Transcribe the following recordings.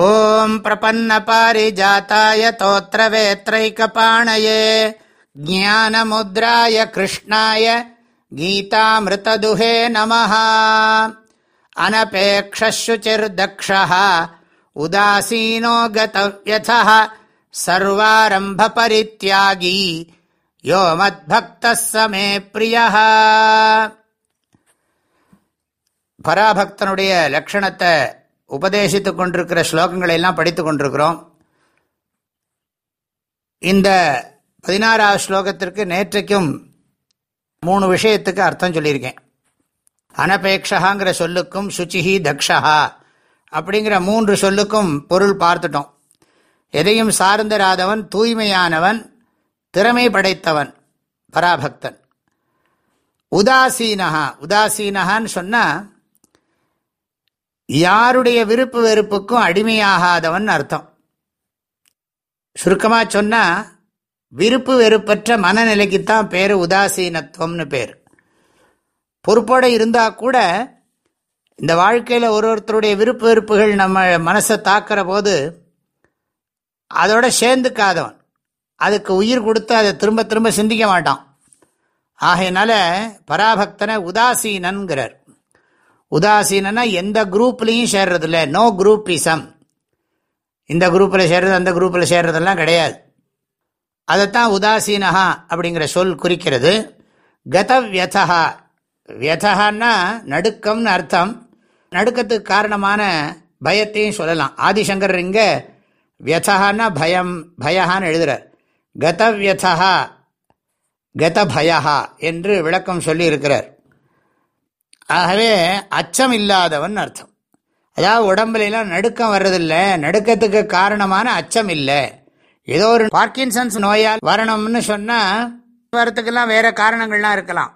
ॐ प्रपन्नपारिजाताय तोत्रवेत्रैकपाणये ज्ञानमुद्राय कृष्णाय गीतामृतदुहे नमः अनपेक्षशुचिर्दक्षः उदासीनो गतव्यथः सर्वारम्भपरित्यागी यो मद्भक्तः स मे प्रियः பராபக்தனுடைய லட்சணத்தை உபதேசித்துக் கொண்டிருக்கிற ஸ்லோகங்களை எல்லாம் படித்து கொண்டிருக்கிறோம். இந்த பதினாறாவது ஸ்லோகத்திற்கு நேற்றைக்கும் மூணு விஷயத்துக்கு அர்த்தம் சொல்லியிருக்கேன். அனபேக்ஷகாங்கிற சொல்லுக்கும் சுச்சிஹி தக்ஷஹா அப்படிங்கிற மூன்று சொல்லுக்கும் பொருள் பார்த்துட்டோம். எதையும் சார்ந்தராதவன் தூய்மையானவன் திறமை படைத்தவன் பராபக்தன். உதாசீனஹா உதாசீனஹான்னு சொன்னால் யாருடைய விருப்பு வெறுப்புக்கும் அடிமையாகாதவன் அர்த்தம். சுருக்கமாக சொன்னால் விருப்பு வெறுப்பற்ற மனநிலைக்குத்தான் பேர் உதாசீனத்துவம்னு பேர். பொறுப்போடு இருந்தால் கூட இந்த வாழ்க்கையில் ஒரு ஒருத்தருடைய விருப்பு வெறுப்புகள் நம்ம மனசை தாக்கிற போது அதோட சேர்ந்துக்காதவன். அதுக்கு உயிர் கொடுத்து அதை திரும்ப திரும்ப சிந்திக்க மாட்டான். ஆகையினால பராபக்தனை உதாசீனன்கிறார். உதாசீனா எந்த குரூப்லேயும் சேர்றது இல்லை நோ குரூப்பிசம் இந்த குரூப்பில் சேர்றது அந்த குரூப்பில் சேர்றதெல்லாம் கிடையாது. அதைத்தான் உதாசீனஹா அப்படிங்கிற சொல் குறிக்கிறது. கத வியதா வியதகான்னா நடுக்கம்னு அர்த்தம். நடுக்கத்துக்கு காரணமான பயத்தையும் சொல்லலாம். ஆதிசங்கர் இங்கே வியதகான்னா பயம் பயஹான்னு எழுதுறார். கத வியதா கத பயஹா என்று விளக்கம் சொல்லி இருக்கிறார் ஆகவே அச்சம் இல்லாதவன் அர்த்தம். அதாவது உடம்புலாம் நடுக்கம் வர்றதில்லை. நடுக்கத்துக்கு காரணமான அச்சம் இல்லை ஏதோ ஒரு பார்க்கின்சன்ஸ் நோயால் வரணும்னு சொன்னால் வரத்துக்கெல்லாம் வேறு காரணங்கள்லாம் இருக்கலாம்.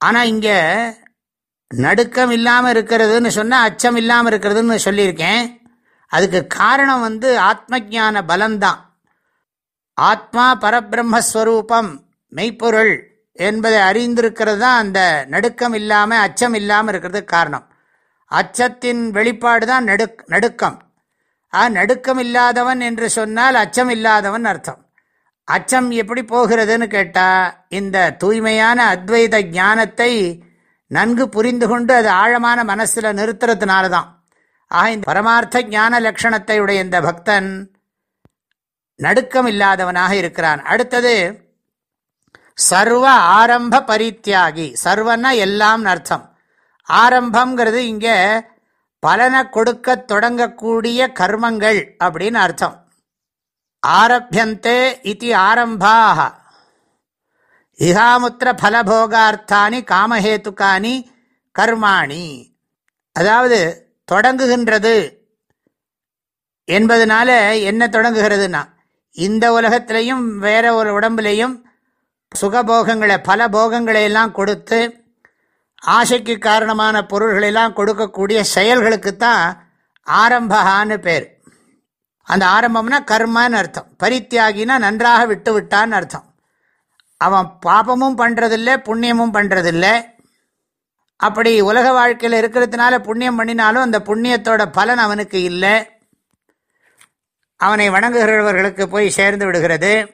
ஆனால் இங்கே நடுக்கம் இல்லாமல் இருக்கிறதுன்னு சொன்னால் அச்சம் இல்லாமல் இருக்கிறதுன்னு சொல்லியிருக்கேன். அதுக்கு காரணம் வந்து ஆத்ம ஜான பலம்தான். ஆத்மா பரபிரம்மஸ்வரூபம் மெய்ப்பொருள். என்பதை அறிந்திருக்கிறது தான் அந்த நடுக்கம் இல்லாமல் அச்சம் இல்லாமல் இருக்கிறதுக்கு காரணம். அச்சத்தின் வெளிப்பாடு தான் நடு நடுக்கம். ஆ நடுக்கம் இல்லாதவன் என்று சொன்னால் அச்சம் இல்லாதவன் அர்த்தம். அச்சம் எப்படி போகிறதுன்னு கேட்டால் இந்த தூய்மையான அத்வைத ஞானத்தை நன்கு புரிந்து கொண்டு அது ஆழமான மனசில் நிறுத்துறதுனால தான் ஆக இந்த பரமார்த்த ஞான லட்சணத்தை உடைய இந்த பக்தன் நடுக்கம் இல்லாதவனாக இருக்கிறான். அடுத்தது சர்வ ஆரம்ப பரித்தியாகி சர்வன்னா எல்லாம் அர்த்தம். ஆரம்பம்ங்கிறது இங்கே பலனை கொடுக்க தொடங்கக்கூடிய கர்மங்கள் அப்படின்னு அர்த்தம். ஆரபியந்தே இது ஆரம்பாக இகாமுத்திர பலபோகார்த்தானி காமஹேத்துக்கானி கர்மாணி. அதாவது தொடங்குகின்றது என்பதனால என்ன தொடங்குகிறதுனா இந்த உலகத்திலையும் வேற ஒரு உடம்புலையும் சுகபோகங்களை பல போகங்களை எல்லாம் கொடுத்து ஆசைக்கு காரணமான பொருள்களெல்லாம் கொடுக்கக்கூடிய செயல்களுக்கு தான் ஆரம்பகான்னு பேர். அந்த ஆரம்பம்னா கர்மான்னு அர்த்தம். பரித்தியாகினா நன்றாக விட்டு விட்டான்னு அர்த்தம். அவன் பாபமும் பண்ணுறதில்லை புண்ணியமும் பண்ணுறதில்லை அப்படி உலக வாழ்க்கையில் இருக்கிறதுனால புண்ணியம் பண்ணினாலும் அந்த புண்ணியத்தோட பலன் அவனுக்கு இல்லை. அவனை வணங்குகிறவர்களுக்கு போய் சேர்ந்து விடுகிறது.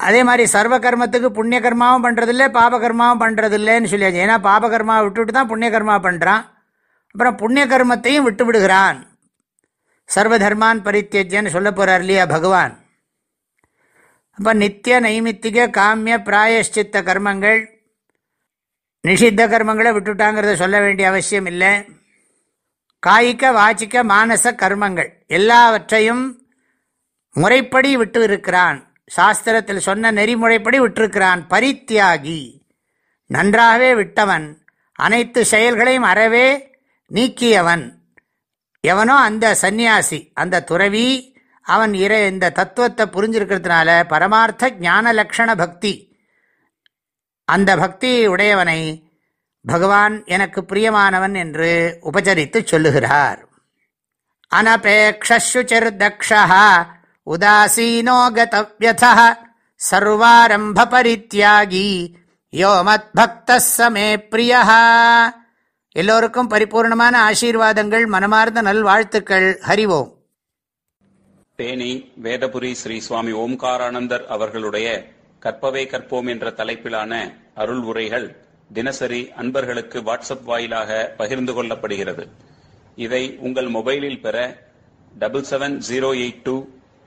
அதே மாதிரி சர்வ கர்மத்துக்கு புண்ணிய கர்மாவும் பண்ணுறதில்ல பாபகர்மாவும் பண்ணுறதில்லைன்னு சொல்லியாச்சு. ஏன்னா பாபகர்மாவை விட்டுவிட்டு தான் புண்ணிய கர்மா பண்ணுறான் அப்புறம் புண்ணிய கர்மத்தையும் விட்டு விடுகிறான். சர்வ தர்மான் பரித்தியஜன்னு சொல்ல போகிறார் இல்லையா பகவான்? அப்போ நித்திய நைமித்திக காமிய பிராயஷ்சித்த கர்மங்கள் நிஷித்த கர்மங்களை விட்டுட்டாங்கிறத சொல்ல வேண்டிய அவசியம் இல்லை. காய்க்க வாச்சிக்க மானச கர்மங்கள் எல்லாவற்றையும் முறைப்படி விட்டு இருக்கிறான். சாஸ்திரத்தில் சொன்ன நெறிமுறைப்படி விட்டிருக்கிறான். பரித்தியாகி. நன்றாகவே விட்டவன். அனைத்து செயல்களையும் அறவே நீக்கியவன். எவனோ அந்த சந்நியாசி அந்த துறவி அவன் இறை இந்த தத்துவத்தை புரிஞ்சிருக்கிறதுனால பரமார்த்த ஞான லக்ஷண பக்தி. அந்த பக்தி உடையவனை பகவான் எனக்கு பிரியமானவன் என்று உபச்சரித்து சொல்லுகிறார். அனபேக்ஷுச்சிர் தக்ஷா உதாசீனோ கதவியத சர்வாரம்ப யோ மத்பக்த சமே பிரியா எல்லோருக்கும் பரிபூர்ணமான ஆசீர்வாதங்கள் மனமார்ந்த நல்வாழ்த்துக்கள். ஹரிவோம் தேனி வேதபுரி ஸ்ரீ சுவாமி ஓம்காரானந்தர் அவர்களுடைய கற்பவே கற்போம் என்ற தலைப்பிலான அருள் உரைகள் தினசரி அன்பர்களுக்கு வாட்ஸ்அப் வாயிலாக பகிர்ந்து கொள்ளப்படுகிறது. இதை உங்கள் மொபைலில் பெற double seven zero eight two